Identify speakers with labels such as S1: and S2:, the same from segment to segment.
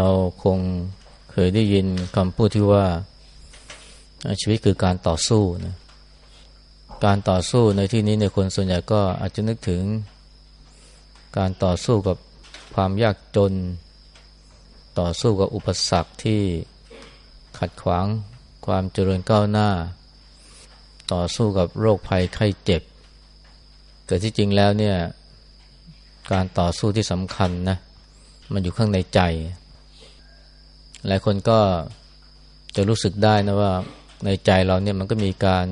S1: เราคงเคยได้ยินคำพูดที่ว่าชีวิตคือการต่อสู้นะการต่อสู้ในที่นี้ในคนส่วนใหญ่ก็อาจจะนึกถึง การต่อสู้กับความยากจน ต่อสู้กับอุปสรรคที่ขัดขวางความเจริญก้าวหน้า ต่อสู้กับโรคภัยไข้เจ็บ แต่ที่จริงแล้วเนี่ยการต่อสู้ที่สำคัญนะมันอยู่ข้างในใจ หลายคนก็จะรู้สึกได้นะว่าในใจเราเนี่ยมันก็มีการ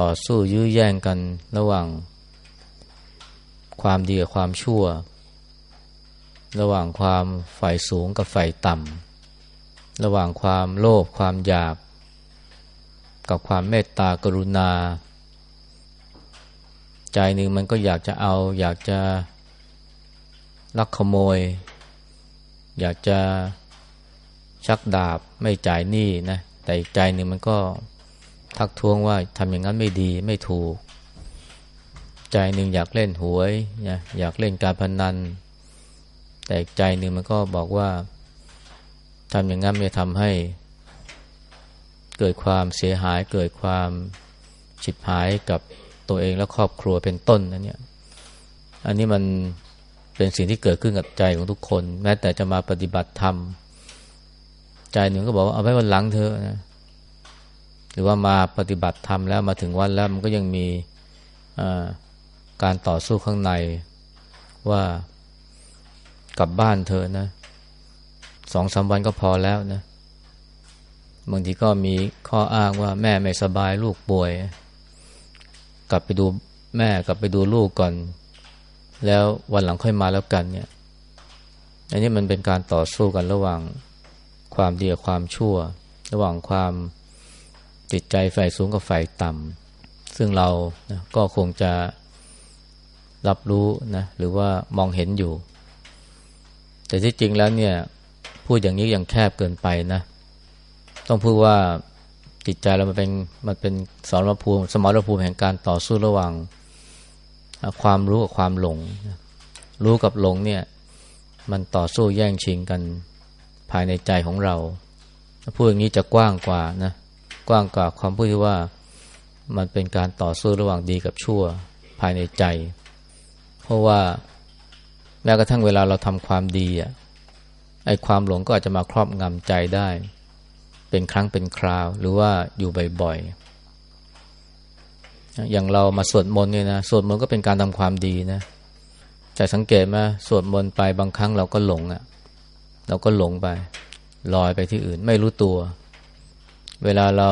S1: ต่อสู้ยื้อแย่งกันระหว่าง ความดีกับความชั่ว ระหว่างความฝ่ายสูงกับฝ่ายต่ำระหว่างความโลภความอยาก กับความเมตตากรุณา ใจหนึ่งมันก็อยากจะเอา อยากจะลักขโมย อยากจะ ชักดาบไม่จ่ายหนี้นะแต่อีกใจหนึ่งมันก็ทักท้วงว่าทำอย่างนั้นไม่ดีไม่ถูก ใจหนึ่งอยากเล่นหวยนะอยากเล่นการพนัน แต่อีกใจหนึ่งมันก็บอกว่าทำอย่างนั้นจะทำให้ เกิดความเสียหายเกิดความฉิบหายกับตัวเองและครอบครัวเป็นต้นนะเนี่ยอันนี้มันเป็นสิ่งที่เกิดขึ้นกับใจของทุกคน แม้แต่จะมาปฏิบัติธรรม ใจหนึ่งก็บอกว่าเอาไว้วันหลังเธอนะหรือว่ามาปฏิบัติธรรมแล้วมาถึงวันแล้วมันก็ยังมีการต่อสู้ข้างในว่ากลับบ้านเธอนะสองสาวันก็พอแล้วนะบางทีก็มีข้ออ้างว่าแม่ไม่สบายลูกป่วย กลับไปดูแม่กลับไปดูลูกก่อน แล้ววันหลังค่อยมาแล้วกันเนี่ย อันนี้มันเป็นการต่อสู้กันระหว่าง ความดีกับความชั่ว ระหว่างความจิตใจฝ่ายสูงกับฝ่ายต่ำซึ่งเรานะก็คงจะรับรู้นะหรือว่ามองเห็นอยู่ แต่ที่จริงแล้วเนี่ยพูดอย่างนี้ยังแคบเกินไปนะ ต้องพูดว่าจิตใจเรามันเป็นมันเป็นสมรภูมิ สมรภูมิแห่งการต่อสู้ระหว่าง ความรู้กับความหลง รู้กับหลงเนี่ย มันต่อสู้แย่งชิงกัน ภายในใจของเราพูดอย่างนี้จะกว้างกว่านะกว้างกว่าความพูดที่ว่ามันเป็นการต่อสู้ระหว่างดีกับชั่วภายในใจ เพราะว่าแม้กระทั่งเวลาเราทำความดีอะไอ้ความหลงก็อาจจะมาครอบงำใจได้ เป็นครั้งเป็นคราว หรือว่าอยู่บ่อยๆอย่างเรามาสวดมนต์เนี่ยนะสวดมนต์ก็เป็นการทำความดีนะแต่สังเกตไหมสวดมนต์ไปบางครั้งเราก็หลงอะ เราก็หลงไปลอยไปที่อื่น ไม่รู้ตัว เวลาเรา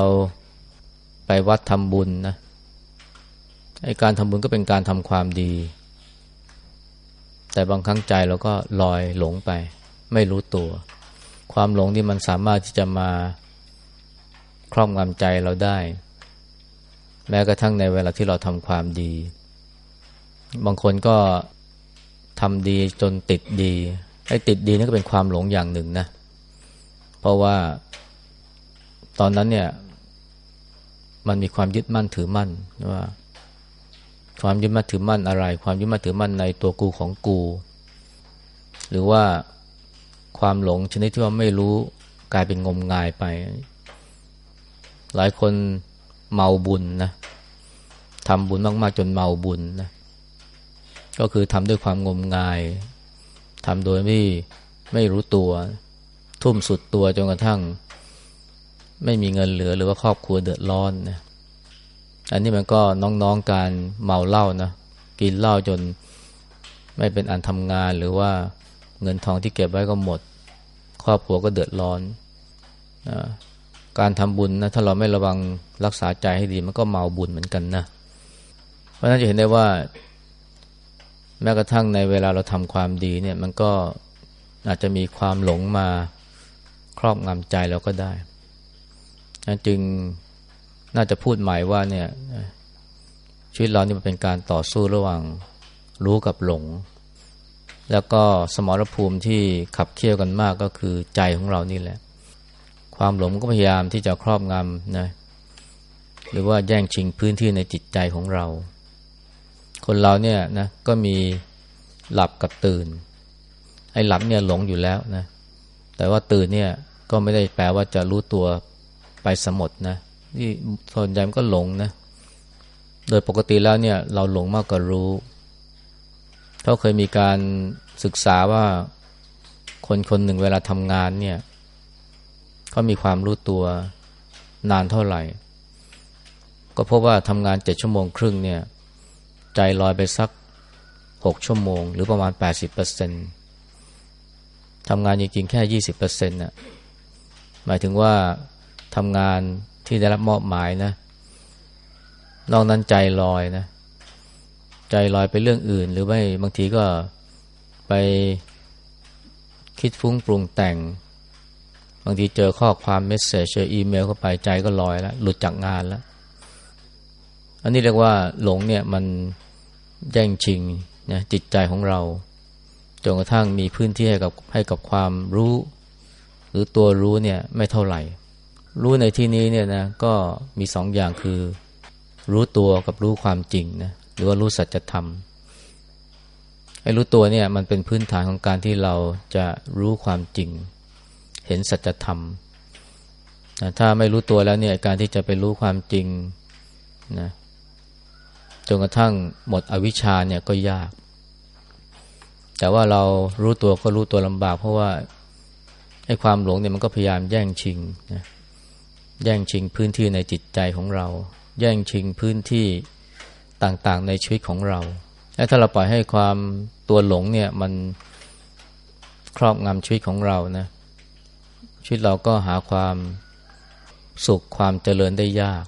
S1: ไปวัดทำบุญนะไอการทำบุญก็เป็นการทำความดี แต่บางครั้งใจเราก็ลอยหลงไป ไม่รู้ตัว ความหลงที่มันสามารถที่จะมาครอบงำใจเราได้ แม้กระทั่งในเวลาที่เราทำความดี บางคนก็ทำดีจนติดดี ไอ้ติดดีนี่ก็เป็นความหลงอย่างหนึ่งนะ เพราะว่าตอนนั้นเนี่ย มันมีความยึดมั่นถือมั่นว่า ความยึดมั่นถือมั่นอะไร ความยึดมั่นถือมั่นในตัวกูของกู หรือว่าความหลงชนิดที่ว่าไม่รู้กลายเป็นงมงายไป หลายคนเมาบุญนะทำบุญมากๆจนเมาบุญนะก็คือทำด้วยความงมงาย ทำโดยไม่ไม่รู้ตัว ทุ่มสุดตัวจนกระทั่ง ไม่มีเงินเหลือหรือว่าครอบครัวเดือดร้อนนะอันนี้มันก็น้องๆการเมาเหล้านะกินเหล้าจนไม่เป็นอันทำงานหรือว่าเงินทองที่เก็บไว้ก็หมด ครอบครัวก็เดือดร้อนนะการทำบุญนะถ้าเราไม่ระวังรักษาใจให้ดีมันก็เมาบุญเหมือนกันนะ เพราะนั้นจะเห็นได้ว่า แม้กระทั่งในเวลาเราทำความดีเนี่ยมันก็อาจจะมีความหลงมาครอบงำใจเราก็ได้จึงน่าจะพูดหมายว่าเนี่ยชีวิตเรานี่มันเป็นการต่อสู้ระหว่างรู้กับหลง แล้วก็สมรภูมิที่ขับเคี่ยวกันมากก็คือใจของเรานี่แหละ ความหลงก็พยายามที่จะครอบงำนะหรือว่าแย่งชิงพื้นที่ในจิตใจของเรา คนเราเนี่ยนะก็มีหลับกับตื่น ไอ้หลับเนี่ยหลงอยู่แล้วนะ แต่ว่าตื่นเนี่ยก็ไม่ได้แปลว่าจะรู้ตัวไปสมดนะนี่ส่วนใหญ่มันก็หลงนะ โดยปกติแล้วเนี่ย เราหลงมากกว่ารู้เขาเคยมีการศึกษาว่าคนคนหนึ่งเวลาทำงานเนี่ยเขามีความรู้ตัวนานเท่าไหร่ ก็พบว่าทำงานเจ็ดชั่วโมงครึ่งเนี่ย ใจลอยไปสักหกชั่วโมง หรือประมาณแปดสิบเปอร์เซ็นทำงานจริงๆแค่ยี่สิบเปอร์เซ็นต์น่ะหมายถึงว่าทำงานที่ได้รับมอบหมายนะ นอกนั้นใจลอยนะ ใจลอยไปเรื่องอื่น หรือไม่บางทีก็ไปคิดฟุ้งปรุงแต่ง บางทีเจอข้อความเมสเซจเจออีเมลเข้าไปใจก็ลอยแล้ว หลุดจากงานแล้ว อันนี้เรียกว่าหลงเนี่ยมัน แย่งชิงนะจิตใจของเราจนกระทั่งมีพื้นที่ให้กับให้กับความรู้ หรือตัวรู้เนี่ยไม่เท่าไหร่ รู้ในที่นี้เนี่ยนะก็มีสองอย่างคือ รู้ตัวกับรู้ความจริงนะหรือว่ารู้สัจธรรมไอ้รู้ตัวเนี่ยมันเป็นพื้นฐานของการที่เราจะรู้ความจริง เห็นสัจธรรมนะถ้าไม่รู้ตัวแล้วเนี่ยการที่จะไปรู้ความจริงนะ นกระทั่งหมดอวิชชาเนี่ยก็ยาก แต่ว่าเรารู้ตัวก็รู้ตัวลำบาก เพราะว่าไอ้ความหลงเนี่ยมันก็พยายามแย่งชิงนะแย่งชิงพื้นที่ในจิตใจของเรา แย่งชิงพื้นที่ต่างๆในชีวิตของเราและถ้าเราปล่อยให้ความตัวหลงเนี่ยมันครอบงำชีวิตของเรานะชีวิตเราก็หาความสุขความเจริญได้ยาก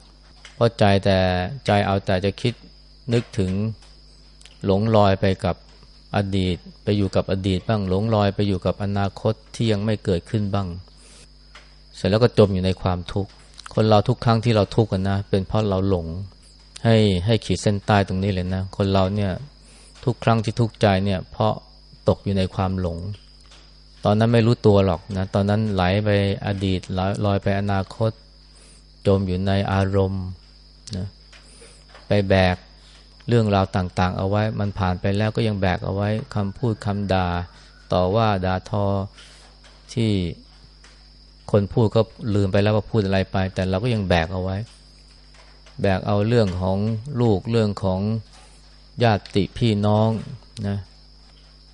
S1: เพราะใจแต่ใจเอาแต่จะคิด นึกถึงหลงลอยไปกับอดีต ไปอยู่กับอดีตบ้างหลงลอยไปอยู่กับอนาคตที่ยังไม่เกิดขึ้นบ้าง เสร็จแล้วก็จมอยู่ในความทุกข์ คนเราทุกครั้งที่เราทุกข์กันนะ เป็นเพราะเราหลงให้ให้ขีดเส้นใต้ตรงนี้เลยนะ คนเราเนี่ยทุกครั้งที่ทุกข์ใจเนี่ย เพราะตกอยู่ในความหลง ตอนนั้นไม่รู้ตัวหรอกนะ ตอนนั้นไหลไปอดีตลอยไปอนาคต จมอยู่ในอารมณ์นะไปแบก เรื่องราวต่างๆ เอาไว้มันผ่านไปแล้วก็ยังแบกเอาไว้คำพูดคำด่าต่อว่าด่าทอที่คนพูดก็ลืมไปแล้วว่าพูดอะไรไป แต่เราก็ยังแบกเอาไว้ แบกเอาเรื่องของลูกเรื่องของญาติพี่น้องนะ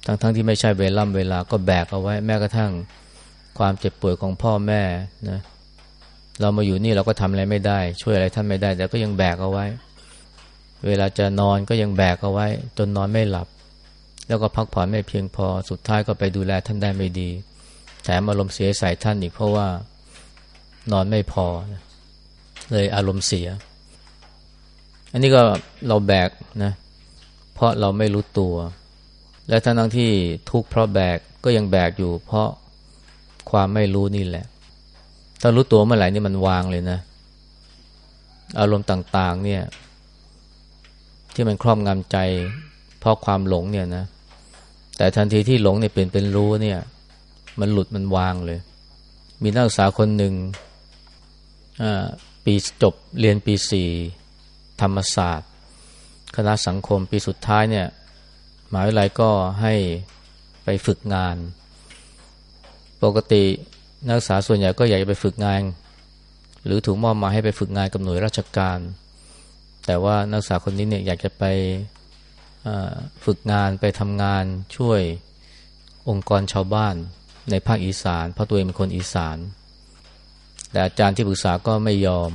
S1: ทั้งๆทที่ไม่ใช่เวล่ำเวลาก็แบกเอาไว้ แม้กระทั่งความเจ็บป่วยของพ่อแม่นะเรามาอยู่นี่เราก็ทำอะไรไม่ได้ ช่วยอะไรท่านไม่ได้ แต่ก็ยังแบกเอาไว้ เวลาจะนอนก็ยังแบกเอาไว้ จนนอนไม่หลับ แล้วก็พักผ่อนไม่เพียงพอสุดท้ายก็ไปดูแลท่านได้ไม่ดี แถมอารมณ์เสียใส่ท่านอีกเพราะว่านอนไม่พอ เลยอารมณ์เสีย อันนี้ก็เราแบกนะเพราะเราไม่รู้ตัว และทั้งทั้งที่ทุกข์เพราะแบกก็ยังแบกอยู่เพราะความไม่รู้นี่แหละ ถ้ารู้ตัวเมื่อไหร่นี่มันวางเลยนะ อารมณ์ต่าง ๆ เนี่ย ที่มันครอบงำใจ เพราะความหลงเนี่ยนะ แต่ทันทีที่หลงเนี่ยเปลี่ยนเป็นรู้เนี่ย มันหลุดมันวางเลย มีนักศึกษาคนหนึ่งปีจบเรียนปีสี่ธรรมศาสตร์ คณะสังคมปีสุดท้ายเนี่ยหมหาวิทยาลัยก็ให้ไปฝึกงาน ปกตินักศึกษาส่วนใหญ่ก็อยากจะไปฝึกงาน หรือถูกมอบมาให้ไปฝึกงานกับหน่วยราชการ แต่ว่านักศึกษาคนนี้เนี่ยอยากจะไปฝึกงานไปทำงานช่วยองค์กรชาวบ้านในภาคอีสานเพราะตัวเองเป็นคนอีสาน แต่อาจารย์ที่ปรึกษาก็ไม่ยอม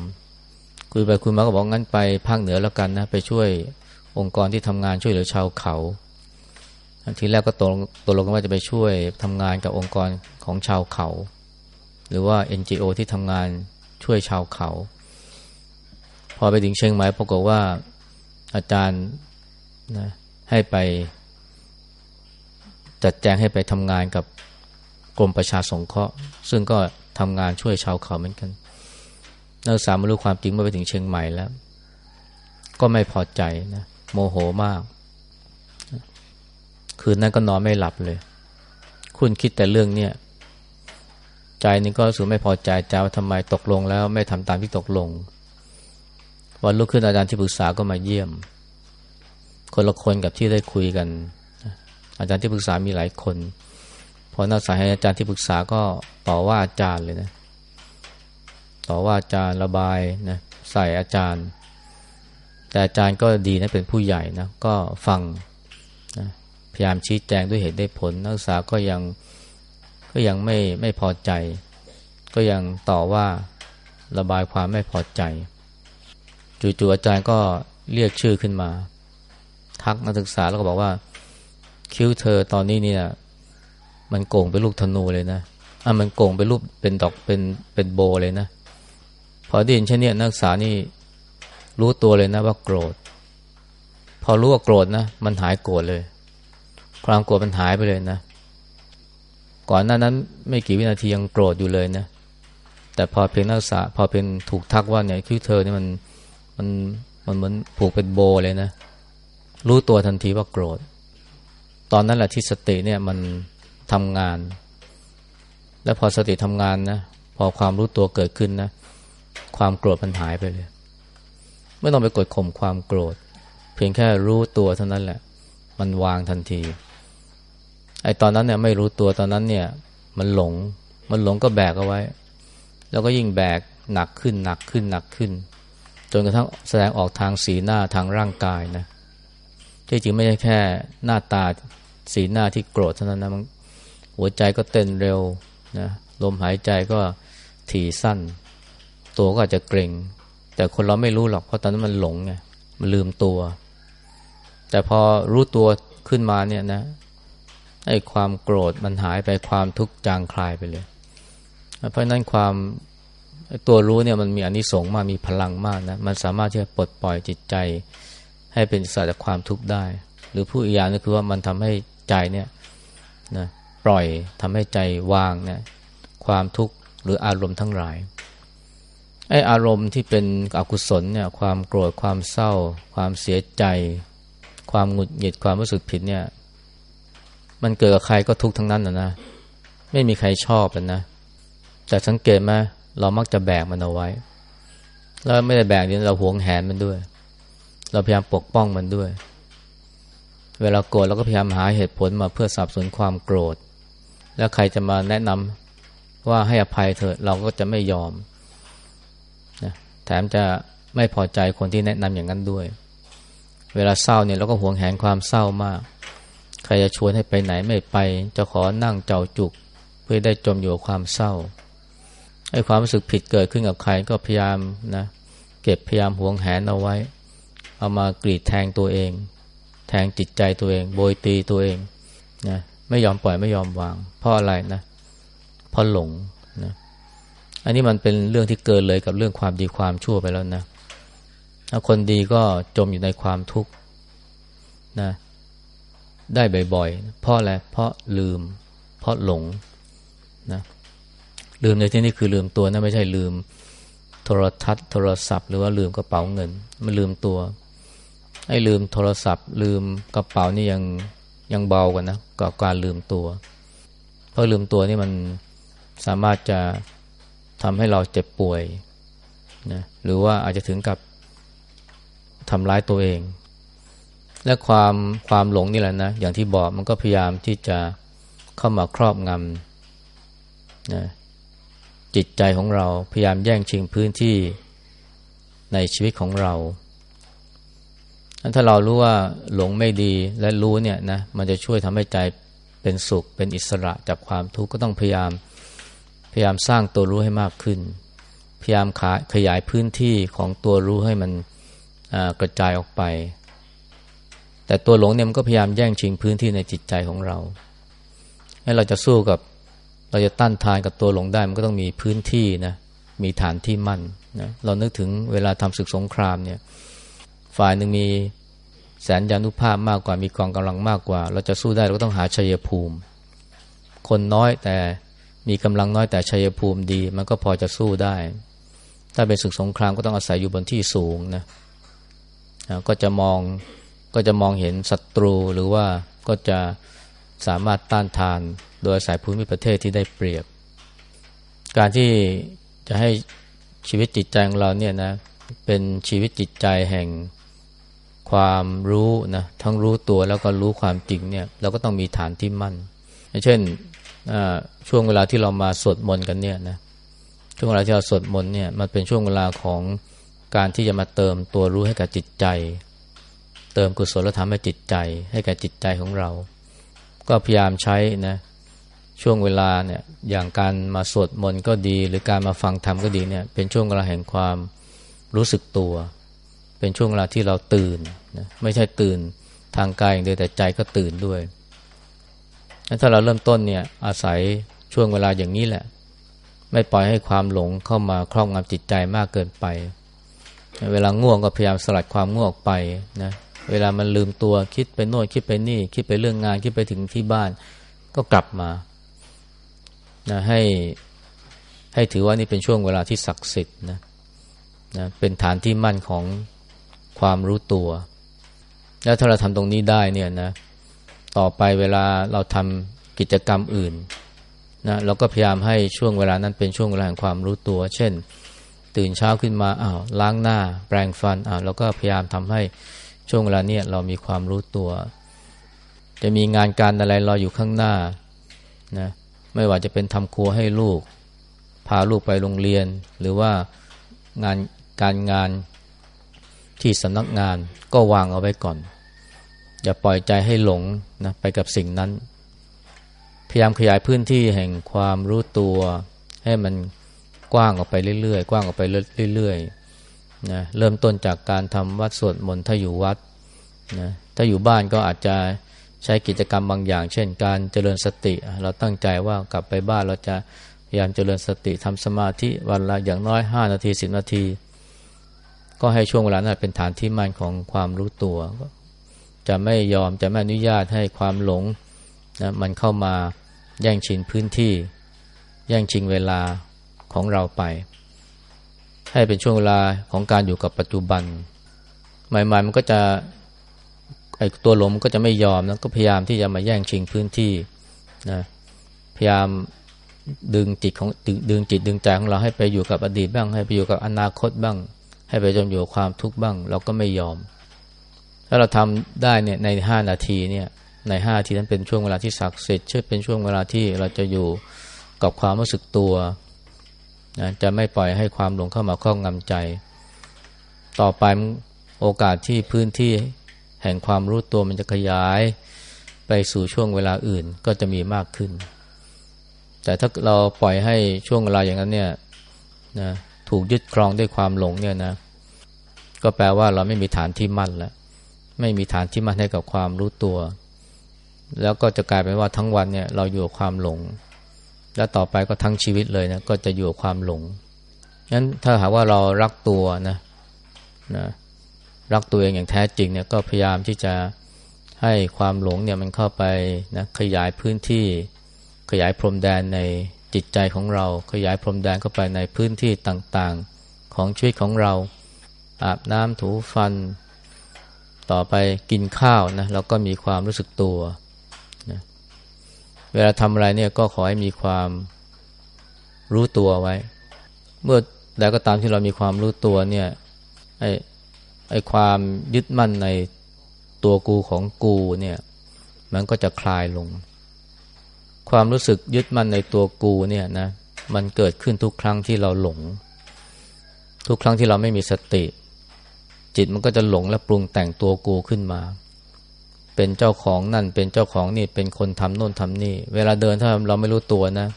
S1: คุยไปคุยมาก็บอกงั้นไปภาคเหนือแล้วกันนะไปช่วยองค์กรที่ทำงานช่วยเหลือชาวเขาทีแรกก็ตกตกลงกันว่าจะไปช่วยทำงานกับองค์กรของชาวเขา หรือว่า NGO ที่ทำงานช่วยชาวเขา พอไปถึงเชียงใหม่ปรากฏว่าอาจารย์นะให้ไป จัดแจงให้ไปทำงานกับกรมประชาสงเคราะห์ ซึ่งก็ทำงานช่วยชาวเขาเหมือนกัน นักศึกษามารู้ความจริงเมื่อไปถึงเชียงใหม่แล้ว ก็ไม่พอใจนะโมโหมาก คืนนั้นก็นอนไม่หลับเลย คุณคิดแต่เรื่องเนี้ยใจนี่ก็รู้สึกไม่พอใจใจว่าทำไมตกลงแล้วไม่ทำตามที่ตกลง วันลุกขึ้นอาจารย์ที่ปรึกษาก็มาเยี่ยม คนละคนกับที่ได้คุยกัน อาจารย์ที่ปรึกษามีหลายคนพอนักศึกษาให้อาจารย์ที่ปรึกษาก็ต่อว่าอาจารย์เลยนะ ต่อว่าอาจารย์ระบายนะใส่อาจารย์ แต่อาจารย์ก็ดีนะเป็นผู้ใหญ่นะก็ฟังนะพยายามชี้แจงด้วยเหตุได้ผล นักศึกษาก็ยังก็ยังไม่ไม่พอใจ ก็ยังต่อว่าระบายความไม่พอใจ จู่ๆอาจารย์ก็เรียกชื่อขึ้นมา ทักนักศึกษาแล้วก็บอกว่า คิ้วเธอตอนนี้เนี่ย มันโก่งเป็นลูกธนูเลยนะอะมันโก่งเป็นรูปเป็นดอกเป็นเป็นโบเลยนะ พอได้ยินเช่นนี้นักศึกษานี่รู้ตัวเลยนะว่าโกรธ พอรู้ว่าโกรธนะมันหายโกรธเลย ความโกรธมันหายไปเลยนะ ก่อนหน้านั้นไม่กี่วินาทียังโกรธอยู่เลยนะ แต่พอเพียงนักศึกษา พอเพียงถูกทักว่าเนี่ยคิ้วเธอเนี่ยมัน มันมันเหมือนผูกเป็นโบเลยนะ รู้ตัวทันทีว่าโกรธ ตอนนั้นแหละที่สติเนี่ยมันทำงาน แล้วพอสติทำงานนะพอความรู้ตัวเกิดขึ้นนะ ความโกรธมันหายไปเลย ไม่ต้องไปกดข่มความโกรธ เพียงแค่รู้ตัวเท่านั้นแหละ มันวางทันทีไอ้ตอนนั้นเนี่ยไม่รู้ตัวตอนนั้นเนี่ย มันหลง มันหลงก็แบกเอาไว้ แล้วก็ยิ่งแบกหนักขึ้นหนักขึ้นหนักขึ้น จนกระทั่งแสดงออกทางสีหน้าทางร่างกายนะที่จริงไม่ใช่แค่หน้าตาสีหน้าที่โกรธเท่านั้นนะมันหัวใจก็เต้นเร็วนะลมหายใจก็ถี่สั้น ตัวก็อาจจะเกร็ง แต่คนเราไม่รู้หรอกเพราะตอนนั้นมันหลงไงมันลืมตัว แต่พอรู้ตัวขึ้นมาเนี่ยนะไอ้ความโกรธมันหายไปความทุกข์จางคลายไปเลย เพราะนั้นความ ตัวรู้เนี่ยมันมีอนิสงส์มากมีพลังมากนะมันสามารถที่จะปลดปล่อยจิตใจ ให้เป็นอิสระจากความทุกข์ได้ หรือผู้อีกอย่างก็คือว่ามันทำให้ใจเนี่ยนะปล่อยทำให้ใจวางเนี่ยความทุกข์หรืออารมณ์ทั้งหลายไออารมณ์ที่เป็นอกุศลเนี่ยความโกรธความเศร้า ความเสียใจ ความหงุดหงิดความรู้สึกผิดเนี่ย มันเกิดกับใครก็ทุกข์ทั้งนั้นนะนะไม่มีใครชอบเลยนะแต่สังเกตไหม เรามักจะแบกมันเอาไว้ แล้วไม่ได้แบกเดียเราหวงแหนมันด้วย เราพยายามปกป้องมันด้วย เวลาโกรธเราก็พยายามหาเหตุผลมาเพื่อสับสนความโกรธ แล้วใครจะมาแนะนำว่าให้อภัยเถอะเราก็จะไม่ยอมนะแถมจะไม่พอใจคนที่แนะนำอย่างนั้นด้วย เวลาเศร้าเนี่ยเราก็หวงแหนความเศร้ามาก ใครจะชวนให้ไปไหนไม่ไป จะขอนั่งเจ้าจุก เพื่อได้จมอยู่กับความเศร้า ไอ้ความรู้สึกผิดเกิดขึ้นกับใครก็พยายามนะเก็บพยายามหวงแหนเอาไว้ เอามากรีดแทงตัวเอง แทงจิตใจตัวเอง โบยตีตัวเองนะไม่ยอมปล่อยไม่ยอมวาง เพราะอะไรนะเพราะหลงนะอันนี้มันเป็นเรื่องที่เกินเลยกับเรื่องความดีความชั่วไปแล้วนะถ้าคนดีก็จมอยู่ในความทุกข์นะได้บ่อยๆเพราะอะไรเพราะลืม เพราะหลงนะ ลืมในที่นี้คือลืมตัวนะไม่ใช่ลืม โทรทัศน์ โทรศัพท์ หรือว่าลืมกระเป๋าเงิน มันลืมตัวไอ้ลืมโทรศัพท์ ลืมกระเป๋านี่ยังยังเบากว่านะกับการลืมตัว เพราะลืมตัวนี่มันสามารถจะทำให้เราเจ็บป่วยนะหรือว่าอาจจะถึงกับทำร้ายตัวเอง และความความหลงนี่แหละนะ อย่างที่บอกมันก็พยายามที่จะเข้ามาครอบงำนะ จิตใจของเราพยายามแย่งชิงพื้นที่ในชีวิตของเรา ถ้าเรารู้ว่าหลงไม่ดีและรู้เนี่ยนะมันจะช่วยทำให้ใจเป็นสุขเป็นอิสระจากความทุกข์ก็ต้องพยายามพยายามสร้างตัวรู้ให้มากขึ้น พยายามขยายพื้นที่ของตัวรู้ให้มันกระจายออกไป แต่ตัวหลงเนี่ยมันก็พยายามแย่งชิงพื้นที่ในจิตใจของเรา ให้เราจะสู้กับ เราจะต้านทานกับตัวหลงได้มันก็ต้องมีพื้นที่นะมีฐานที่มั่นนะเรานึกถึงเวลาทำศึกสงครามเนี่ยฝ่ายหนึ่งมีแสนยานุภาพมากกว่ามีกองกำลังมากกว่า เราจะสู้ได้เราก็ต้องหาชัยภูมิ คนน้อยแต่มีกำลังน้อยแต่ชัยภูมิดี มันก็พอจะสู้ได้ ถ้าเป็นศึกสงครามก็ต้องอาศัยอยู่บนที่สูงนะก็จะมองก็จะมองเห็นศัตรูหรือว่าก็จะสามารถต้านทาน โดยอาศัยภูมิประเทศที่ได้เปรียบ การที่จะให้ชีวิตจิตใจของเราเนี่ยนะเป็นชีวิตจิตใจแห่งความรู้นะทั้งรู้ตัวแล้วก็รู้ความจริงเนี่ยเราก็ต้องมีฐานที่มั่น เช่นช่วงเวลาที่เรามาสวดมนต์กันเนี่ยนะช่วงเวลาที่เราสวดมนต์เนี่ยมันเป็นช่วงเวลาของการที่จะมาเติมตัวรู้ให้กับจิตใจ เติมกุศลธรรมให้จิตใจ ให้แก่จิตใจของเรา ก็พยายามใช้นะ ช่วงเวลาเนี่ยอย่างการมาสวดมนต์ก็ดี หรือการมาฟังธรรมก็ดีเนี่ยเป็นช่วงเวลาแห่งความรู้สึกตัว เป็นช่วงเวลาที่เราตื่นนะไม่ใช่ตื่นทางกายอย่างเดียวแต่ใจก็ตื่นด้วยถ้าเราเริ่มต้นเนี่ยอาศัยช่วงเวลาอย่างนี้แหละ ไม่ปล่อยให้ความหลงเข้ามาครอบงำจิตใจมากเกินไป เวลาง่วงก็พยายามสลัดความง่วงออกไปนะเวลามันลืมตัวคิดไปโน่นคิดไปนี่ คิดไปเรื่องงานคิดไปถึงที่บ้านก็กลับมา นะให้ให้ถือว่านี่เป็นช่วงเวลาที่ศักดิ์สิทธิ์นะนะเป็นฐานที่มั่นของความรู้ตัว แล้วถ้าเราทำตรงนี้ได้เนี่ยนะต่อไปเวลาเราทำกิจกรรมอื่นนะเราก็พยายามให้ช่วงเวลานั้นเป็นช่วงเวลาแห่งความรู้ตัว เช่น ตื่นเช้าขึ้นมาอ้าวล้างหน้า แปรงฟันอ้าวเราก็พยายามทำให้ช่วงเวลาเนี้ยเรามีความรู้ตัว จะมีงานการอะไรรออยู่ข้างหน้านะ ไม่ว่าจะเป็นทำครัวให้ลูก พาลูกไปโรงเรียน หรือว่างานการงานที่สำนักงานก็วางเอาไว้ก่อน อย่าปล่อยใจให้หลงนะไปกับสิ่งนั้น พยายามขยายพื้นที่แห่งความรู้ตัว ให้มันกว้างออกไปเรื่อยๆ กว้างออกไปเรื่อยๆนะเริ่มต้นจากการทำวัดสวดมนต์ถ้าอยู่วัดนะถ้าอยู่บ้านก็อาจจะ ใช้กิจกรรมบางอย่าง เช่น การเจริญสติ เราตั้งใจว่ากลับไปบ้านเราจะพยายามเจริญสติทำสมาธิวันละอย่างน้อยห้านาทีสิบนาที ก็ให้ช่วงเวลานั้นเป็นฐานที่มั่นของความรู้ตัว จะไม่ยอมจะไม่อนุญาตให้ความหลงนะมันเข้ามาแย่งชิงพื้นที่ แย่งชิงเวลาของเราไป ให้เป็นช่วงเวลาของการอยู่กับปัจจุบัน ใหม่ๆมันก็จะ ไอ้ตัวหลงก็จะไม่ยอมนะก็พยายามที่จะมาแย่งชิงพื้นที่นะพยายามดึงจิตของดึงจิตดึงใจของเราให้ไปอยู่กับอดีตบ้าง ให้ไปอยู่กับอนาคตบ้าง ให้ไปจมอยู่ความทุกข์บ้าง เราก็ไม่ยอม ถ้าเราทำได้เนี่ยในห้านาทีเนี่ยในห้านาทีนั้นเป็นช่วงเวลาที่ศักดิ์สิทธิ์ช่วเป็นช่วงเวลาที่เราจะอยู่กับความรู้สึกตัวนะจะไม่ปล่อยให้ความหลงเข้ามาครอบงำใจ ต่อไปโอกาสที่พื้นที่ แห่งความรู้ตัวมันจะขยายไปสู่ช่วงเวลาอื่นก็จะมีมากขึ้น แต่ถ้าเราปล่อยให้ช่วงเวลาอย่างนั้นเนี่ยนะถูกยึดครองด้วยความหลงเนี่ยนะ ก็แปลว่าเราไม่มีฐานที่มั่นแล้วไม่มีฐานที่มั่นให้กับความรู้ตัว แล้วก็จะกลายเป็นว่าทั้งวันเนี่ยเราอยู่กับความหลง และต่อไปก็ทั้งชีวิตเลยนะก็จะอยู่กับความหลงงั้นถ้าหากว่าเรารักตัวนะนะ รักตัวเองอย่างแท้จริงเนี่ยก็พยายามที่จะให้ความหลงเนี่ยมันเข้าไปนะขยายพื้นที่ ขยายพรมแดนในจิตใจของเรา ขยายพรมแดนเข้าไปในพื้นที่ต่างๆ ของชีวิตของเรา อาบน้ำถูฟัน ต่อไปกินข้าวนะเราก็มีความรู้สึกตัวนะเวลาทำอะไรเนี่ยก็ขอให้มีความรู้ตัวไว้ เมื่อแล้วก็ตามที่เรามีความรู้ตัวเนี่ยไอ ไอ้ความยึดมั่นในตัวกูของกูเนี่ย มันก็จะคลายลง ความรู้สึกยึดมั่นในตัวกูเนี่ยนะ มันเกิดขึ้นทุกครั้งที่เราหลง ทุกครั้งที่เราไม่มีสติ จิตมันก็จะหลงและปรุงแต่งตัวกูขึ้นมา เป็นเจ้าของนั่นเป็นเจ้าของนี่เป็นคนทำโน่นทำนี่ เวลาเดินถ้าเราไม่รู้ตัวนะ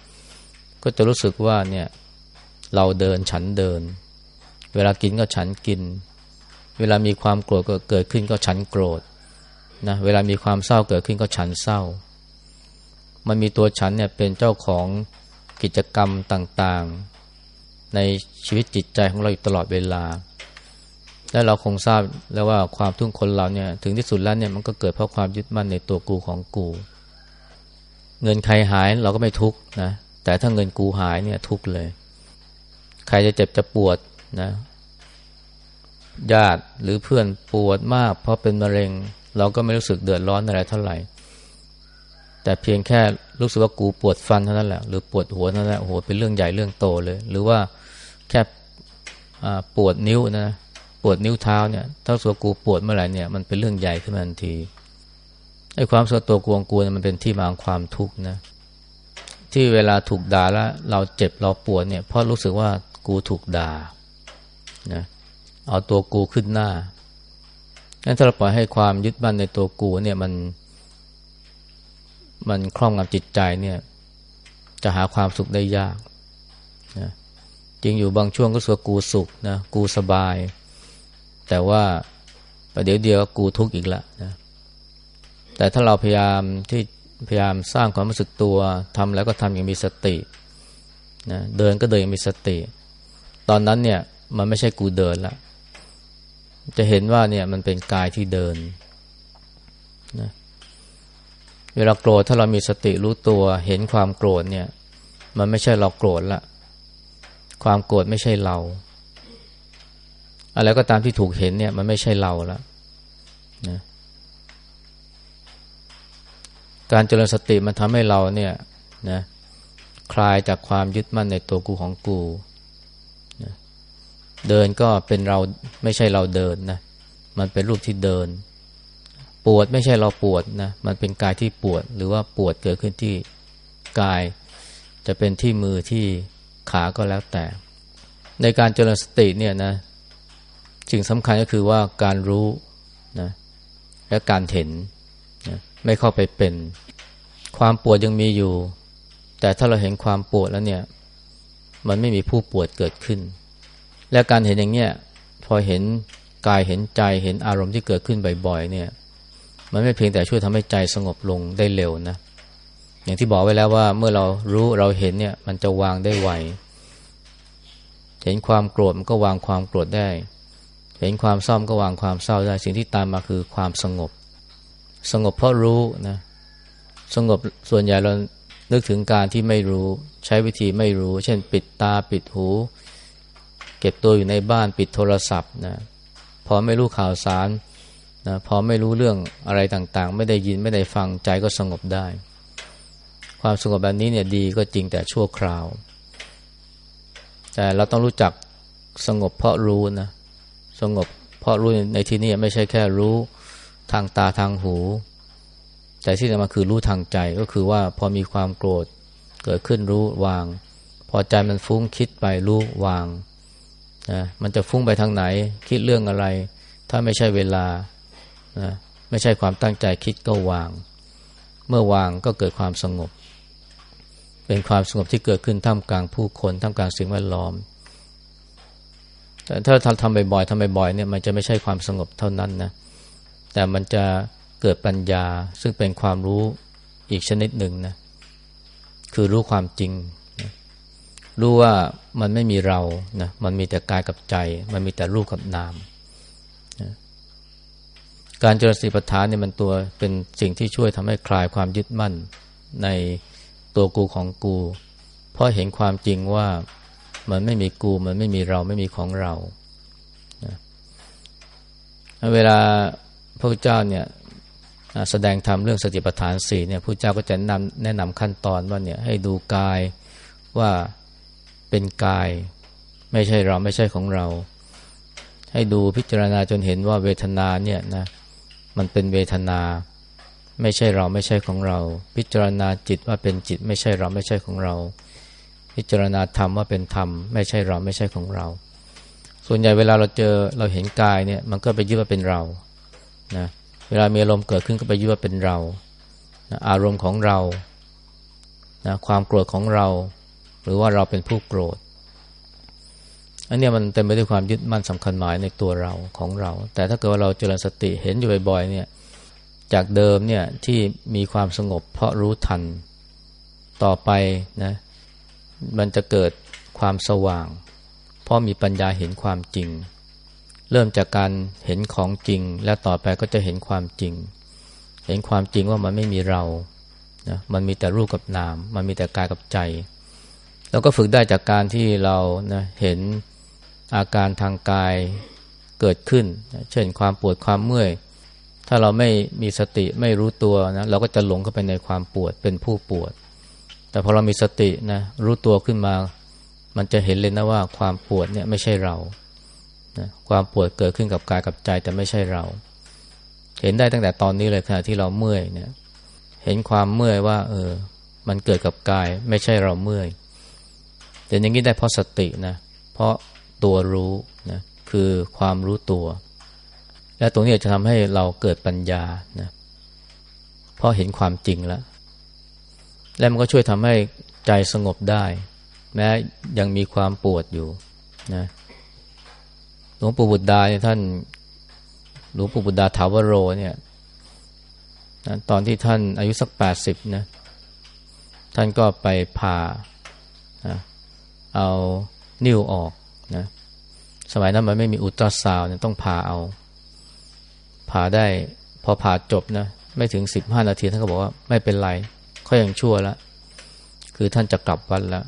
S1: ก็จะรู้สึกว่าเนี่ย เราเดินฉันเดิน เวลากินก็ฉันกิน เวลามีความโกรธเกิดขึ้นก็ฉันโกรธนะเวลามีความเศร้าเกิดขึ้นก็ฉันเศร้า มันมีตัวฉันเนี่ยเป็นเจ้าของกิจกรรมต่างๆ ในชีวิตจิตใจของเราอยู่ตลอดเวลา และเราคงทราบแล้วว่าความทุกข์คนเราเนี่ยถึงที่สุดแล้วเนี่ยมันก็เกิดเพราะความยึดมั่นในตัวกูของกู เงินใครหายเราก็ไม่ทุกข์นะแต่ถ้าเงินกูหายเนี่ยทุกข์เลย ใครจะเจ็บจะปวดนะ ญาติหรือเพื่อนปวดมาก เพราะเป็นมะเร็ง เราก็ไม่รู้สึกเดือดร้อนอะไรเท่าไหร่ แต่เพียงแค่รู้สึกว่ากูปวดฟันเท่านั้นแหละหรือปวดหัวเท่านั้นแหละโอ้โหเป็นเรื่องใหญ่เรื่องโตเลย หรือว่าแค่ปวดนิ้วนะปวดนิ้วเท้าเนี่ยถ้าสัวกูปวดเมื่อไหร่เนี่ยมันเป็นเรื่องใหญ่ขึ้นมาทันทีไอ้ความสัวตัวกวงกลัวมันเป็นที่มาของความทุกข์นะที่เวลาถูกด่าแล้ว เราเจ็บเราปวดเนี่ยเพราะรู้สึกว่ากูถูกด่านะ เอาตัวกูขึ้นหน้างั้นถ้าเราปล่อยให้ความยึดมั่นในตัวกูเนี่ยมัน มันครอบงำจิตใจเนี่ย จะหาความสุขได้ยากนะจริงอยู่บางช่วงก็สัวกูสุขนะกูสบาย แต่ว่าประเดี๋ยวเดียวกูทุกข์อีกละนะแต่ถ้าเราพยายามที่พยายามสร้างความรู้สึกตัวทำแล้วก็ทำอย่างมีสตินะเดินก็เดินอย่างมีสติ ตอนนั้นเนี่ยมันไม่ใช่กูเดินละ จะเห็นว่าเนี่ยมันเป็นกายที่เดินนะเวลาโกรธถ้าเรามีสติรู้ตัว เห็นความโกรธเนี่ย มันไม่ใช่เราโกรธละ ความโกรธไม่ใช่เรา อะไรก็ตามที่ถูกเห็นเนี่ย มันไม่ใช่เราล้วนะการเจริญสติมันทำให้เราเนี่ยนะคลายจากความยึดมั่นในตัวกูของกู เดินก็เป็นเราไม่ใช่เราเดินนะมันเป็นรูปที่เดิน ปวดไม่ใช่เราปวดนะมันเป็นกายที่ปวด หรือว่าปวดเกิดขึ้นที่กาย จะเป็นที่มือที่ขาก็แล้วแต่ ในการเจริญสติเนี่ยนะสิ่งสำคัญก็คือว่าการรู้นะและการเห็นนะไม่เข้าไปเป็น ความปวดยังมีอยู่ แต่ถ้าเราเห็นความปวดแล้วเนี่ย มันไม่มีผู้ปวดเกิดขึ้น และการเห็นอย่างเนี้ยพอเห็นกายเห็นใจเห็นอารมณ์ที่เกิดขึ้นบ่อยๆเนี่ย มันไม่เพียงแต่ช่วยทำให้ใจสงบลงได้เร็วนะ อย่างที่บอกไว้แล้วว่าเมื่อเรารู้เราเห็นเนี่ย มันจะวางได้ไวเห็นความโกรธมันก็วางความโกรธได้ เห็นความเศร้าก็วางความเศร้าได้สิ่งที่ตามมาคือความสงบ สงบเพราะรู้นะสงบส่วนใหญ่เรานึกถึงการที่ไม่รู้ ใช้วิธีไม่รู้ เช่น ปิดตาปิดหู เก็บตัวอยู่ในบ้านปิดโทรศัพท์นะพอไม่รู้ข่าวสารนะพอไม่รู้เรื่องอะไรต่างๆ ไม่ได้ยินไม่ได้ฟังใจก็สงบได้ ความสงบแบบนี้เนี่ยดีก็จริงแต่ชั่วคราว แต่เราต้องรู้จักสงบเพราะรู้นะสงบเพราะรู้ในที่นี้ไม่ใช่แค่รู้ทางตาทางหู แต่ที่จะมาคือรู้ทางใจก็คือว่าพอมีความโกรธเกิดขึ้นรู้วาง พอใจมันฟุ้งคิดไปรู้วาง นะมันจะฟุ้งไปทางไหน คิดเรื่องอะไร ถ้าไม่ใช่เวลานะไม่ใช่ความตั้งใจคิดก็วาง เมื่อวางก็เกิดความสงบ เป็นความสงบที่เกิดขึ้นท่ามกลางผู้คนท่ามกลางสิ่งแวดล้อม แต่ถ้าทำทำบ่อยๆทำบ่อยๆเนี่ยมันจะไม่ใช่ความสงบเท่านั้นนะแต่มันจะเกิดปัญญาซึ่งเป็นความรู้อีกชนิดหนึ่งนะคือรู้ความจริง รู้ว่ามันไม่มีเรานะมันมีแต่กายกับใจ มันมีแต่รูปกับนามนะการเจริญสติปัฏฐานเนี่ยมันตัวเป็นสิ่งที่ช่วยทำให้คลายความยึดมั่นในตัวกูของกู เพราะเห็นความจริงว่ามันไม่มีกู มันไม่มีเราไม่มีของเรานะเวลาพระเจ้าเนี่ยแสดงธรรมเรื่องสติปัฏฐานสี่เนี่ยพระเจ้าก็จะนำแนะนำขั้นตอนว่าเนี่ยให้ดูกายว่า เป็นกาย ไม่ใช่เราไม่ใช่ของเรา ให้ดูพิจารณาจนเห็นว่าเวทนาเนี่ยนะมันเป็นเวทนา ไม่ใช่เราไม่ใช่ของเรา พิจารณาจิตว่าเป็นจิต ไม่ใช่เราไม่ใช่ของเรา พิจารณาธรรมว่าเป็นธรรม ไม่ใช่เราไม่ใช่ของเรา ส่วนใหญ่เวลาเราเจอเราเห็นกายเนี่ยมันก็ไปยึดว่าเป็นเรานะเวลามีอารมณ์เกิดขึ้นก็ไปยึดว่าเป็นเรานะอารมณ์ของเรานะความโกรธของเรา หรือว่าเราเป็นผู้โกรธ อันนี้มันเต็มไปด้วยความยึดมั่นสำคัญหมายในตัวเราของเรา แต่ถ้าเกิดว่าเราเจริญสติเห็นอยู่บ่อยๆเนี่ยจากเดิมเนี่ยที่มีความสงบเพราะรู้ทัน ต่อไปนะมันจะเกิดความสว่าง เพราะมีปัญญาเห็นความจริง เริ่มจากการเห็นของจริง และต่อไปก็จะเห็นความจริง เห็นความจริงว่ามันไม่มีเรานะมันมีแต่รูปกับนาม มันมีแต่กายกับใจ แล้วก็ฝึกได้จากการที่เรานะเห็นอาการทางกายเกิดขึ้น เช่นความปวดความเมื่อย ถ้าเราไม่มีสติไม่รู้ตัวนะเราก็จะหลงเข้าไปในความปวดเป็นผู้ปวด แต่พอเรามีสตินะรู้ตัวขึ้นมา มันจะเห็นเลยนะว่าความปวดเนี่ยไม่ใช่เรานะความปวดเกิดขึ้นกับกายกับใจแต่ไม่ใช่เรา เห็นได้ตั้งแต่ตอนนี้เลยขณะที่เราเมื่อยเนี่ย เห็นความเมื่อยว่า เออ มันเกิดกับกาย ไม่ใช่เราเมื่อย แต่อย่างนี้ได้เพราะสตินะ เพราะตัวรู้นะคือความรู้ตัว และตรงนี้จะทำให้เราเกิดปัญญานะเพราะเห็นความจริงแล้ว และมันก็ช่วยทำให้ใจสงบได้ แม้ยังมีความปวดอยู่นะหลวงปู่บุตรดาเนี่ยท่านหลวงปู่บุตรดาถาวโรเนี่ยตอนที่ท่านอายุสักแปดสิบนะท่านก็ไปผ่า เอานิ้วออกนะสมัยนั้นมันไม่มีอุลตราซาวน์ต้องผ่าเอา ผ่าได้พอผ่าจบนะไม่ถึงสิบห้านาทีท่านก็บอกว่าไม่เป็นไรเขายังชั่วแล้วคือท่านจะกลับวัดแล้ว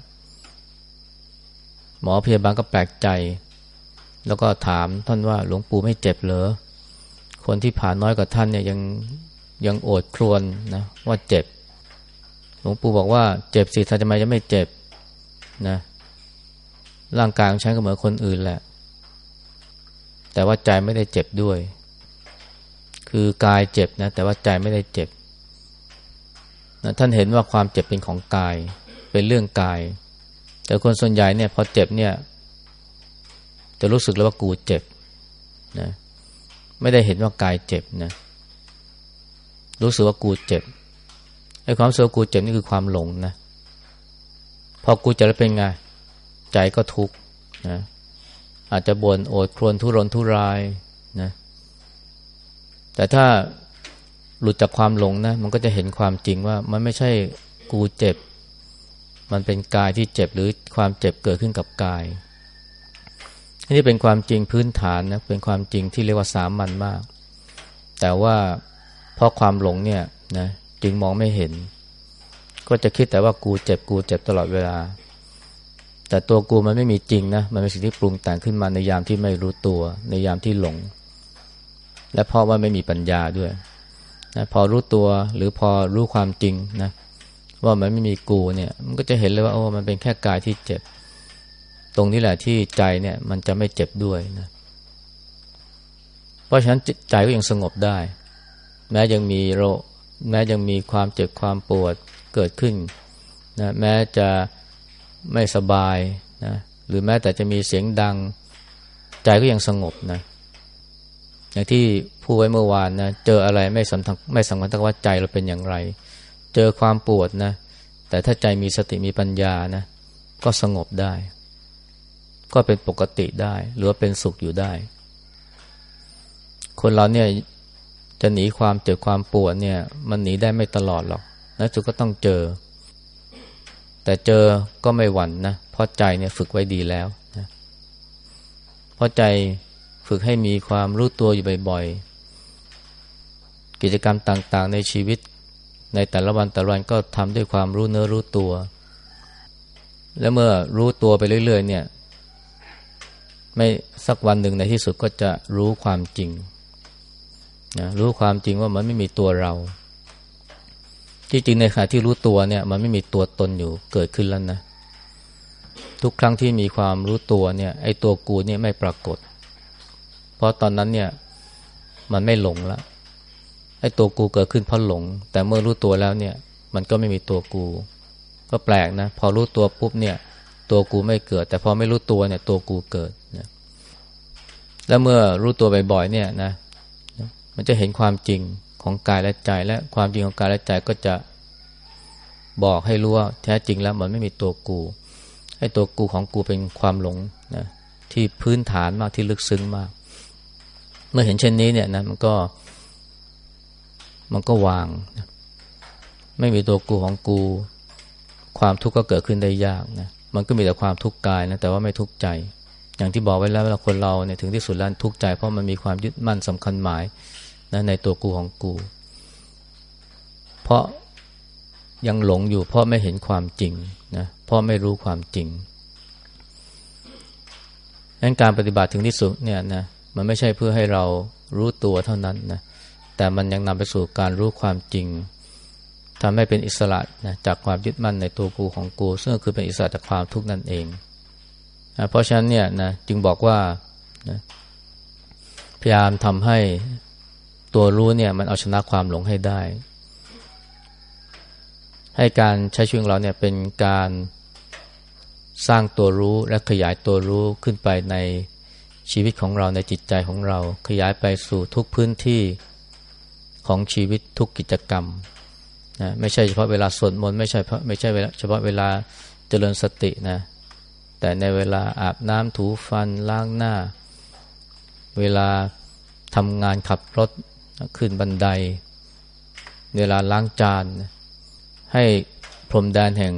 S1: หมอพยาบาลก็แปลกใจ แล้วก็ถามท่านว่าหลวงปู่ไม่เจ็บเหรอคนที่ผ่าน้อยกว่าท่านเนี่ยยังยังโอดครวนนะว่าเจ็บ หลวงปู่บอกว่าเจ็บสิท่านทำไมจะไม่เจ็บนะ ร่างกายของฉันก็เหมือนคนอื่นแหละ แต่ว่าใจไม่ได้เจ็บด้วย คือกายเจ็บนะ แต่ว่าใจไม่ได้เจ็บนะท่านเห็นว่าความเจ็บเป็นของกาย เป็นเรื่องกาย แต่คนส่วนใหญ่เนี่ยพอเจ็บเนี่ย จะรู้สึกแล้วว่ากูเจ็บนะไม่ได้เห็นว่ากายเจ็บนะ รู้สึกว่ากูเจ็บไอ้ความเสึกกูเจ็บนี่คือความหลงนะ พอกูเจ็บแล้วเป็นไง ใจก็ทุกข์นะอาจจะบ่นโอดครวญทุรนทุรายนะแต่ถ้าหลุดจากความหลงนะมันก็จะเห็นความจริงว่ามันไม่ใช่กูเจ็บ มันเป็นกายที่เจ็บหรือความเจ็บเกิดขึ้นกับกายนี่เป็นความจริงพื้นฐานนะเป็นความจริงที่เรียกว่าสามัญมาก แต่ว่าเพราะความหลงเนี่ยนะจึงมองไม่เห็น ก็จะคิดแต่ว่ากูเจ็บกูเจ็บตลอดเวลา แต่ตัวกูมันไม่มีจริงนะมันเป็นสิ่งที่ปรุงแต่งขึ้นมาในยามที่ไม่รู้ตัว ในยามที่หลง และเพราะว่าไม่มีปัญญาด้วยนะพอรู้ตัวหรือพอรู้ความจริงนะว่ามันไม่มีกูเนี่ยมันก็จะเห็นเลยว่าโอ้มันเป็นแค่กายที่เจ็บ ตรงนี้แหละที่ใจเนี่ยมันจะไม่เจ็บด้วยนะเพราะฉะนั้นใจก็ยังสงบได้ แม้ยังมีโรคแม้ยังมีความเจ็บความปวดเกิดขึ้นนะแม้จะ ไม่สบายนะหรือแม้แต่จะมีเสียงดัง ใจก็ยังสงบนะอย่างที่พูดไว้เมื่อวานนะเจออะไรไม่สำคัญไม่สำคัญแต่ว่าใจเราเป็นอย่างไร เจอความปวดนะ แต่ถ้าใจมีสติมีปัญญานะ ก็สงบได้ ก็เป็นปกติได้ หรือว่าเป็นสุขอยู่ได้ คนเราเนี่ยจะหนีความเจ็บความปวดเนี่ย มันหนีได้ไม่ตลอดหรอก แล้วจุดก็ต้องเจอ แต่เจอก็ไม่หวั่นนะเพราะใจเนี่ยฝึกไว้ดีแล้วนะเพราะใจฝึกให้มีความรู้ตัวอยู่บ่อยๆ กิจกรรมต่างๆ ในชีวิต ในแต่ละวันแต่ละวันก็ทำด้วยความรู้เนื้อรู้ตัว และเมื่อรู้ตัวไปเรื่อยๆ เนี่ย ไม่สักวันหนึ่งในที่สุดก็จะรู้ความจริงนะรู้ความจริงว่ามันไม่มีตัวเรา ที่จริงในขณะที่รู้ตัวเนี่ย มันไม่มีตัวตนอยู่เกิดขึ้นแล้วนะ ทุกครั้งที่มีความรู้ตัวเนี่ย ไอ้ตัวกูเนี่ยไม่ปรากฏ เพราะตอนนั้นเนี่ย มันไม่หลงละไอ้ตัวกูเกิดขึ้นเพราะหลง แต่เมื่อรู้ตัวแล้วเนี่ย มันก็ไม่มีตัวกู ก็แปลกนะ พอรู้ตัวปุ๊บเนี่ย ตัวกูไม่เกิด แต่พอไม่รู้ตัวเนี่ย ตัวกูเกิดนะแล้วเมื่อรู้ตัวบ่อยๆเนี่ยนะ มันจะเห็นความจริง ของกายและใจและความจริงของกายและใจก็จะบอกให้รู้ว่าแท้จริงแล้วมันไม่มีตัวกูให้ตัวกูของกูเป็นความหลงนะที่พื้นฐานมากที่ลึกซึ้งมาก เมื่อเห็นเช่นนี้เนี่ยนะมันก็ มันก็วางนะไม่มีตัวกูของกู ความทุกข์ก็เกิดขึ้นได้ยากนะมันก็มีแต่ความทุกข์กายนะแต่ว่าไม่ทุกข์ใจ อย่างที่บอกไว้แล้วเวลาคนเราเนี่ยถึงที่สุดแล้วทุกข์ใจเพราะมันมีความยึดมั่นสำคัญหมาย นะในตัวกูของกู เพราะยังหลงอยู่เพราะไม่เห็นความจริงนะเพราะไม่รู้ความจริงงั้นการปฏิบัติถึงที่สุดเนี่ยนะมันไม่ใช่เพื่อให้เรารู้ตัวเท่านั้นนะแต่มันยังนำไปสู่การรู้ความจริงทำให้เป็นอิสระนะจากความยึดมั่นในตัวกูของกู ซึ่งคือเป็นอิสระจากความทุกข์นั่นเองนะเพราะฉะนั้นเนี่ยนะจึงบอกว่านะพยายามทำให้ ตัวรู้เนี่ยมันเอาชนะความหลงให้ได้ ให้การใช้ชีวิตของเราเนี่ยเป็นการสร้างตัวรู้และขยายตัวรู้ขึ้นไปในชีวิตของเราในจิตใจของเรา ขยายไปสู่ทุกพื้นที่ของชีวิตทุกกิจกรรมนะไม่ใช่เฉพาะเวลาสวดมนต์ไม่ใช่เพราะไม่ใช่เฉพาะเวลาเจริญสตินะแต่ในเวลาอาบน้ำถูฟันล้างหน้า เวลาทำงานขับรถ ขึ้นบันได เวลาล้างจาน ให้พรมแดนแห่ง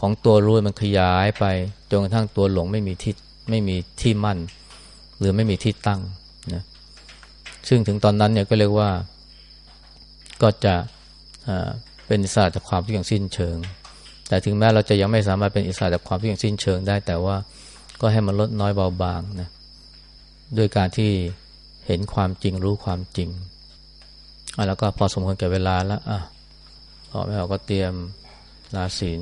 S1: ของตัวรู้มันขยายไปจนกระทั่งตัวหลงไม่มีที่ไม่มีที่มั่น หรือไม่มีที่ตั้งนะซึ่งถึงตอนนั้นเนี่ยก็เรียกว่าก็จะเป็นอิสระจากความทุกข์อย่างสิ้นเชิง แต่ถึงแม้เราจะยังไม่สามารถเป็นอิสระจากความทุกข์อย่างสิ้นเชิงได้ แต่ว่าก็ให้มันลดน้อยเบาบางนะด้วยการที่ เห็นความจริงรู้ความจริงแล้วก็พอสมควรแก่เวลาแล้วอะพอไม่ออกก็เตรียมลาศีล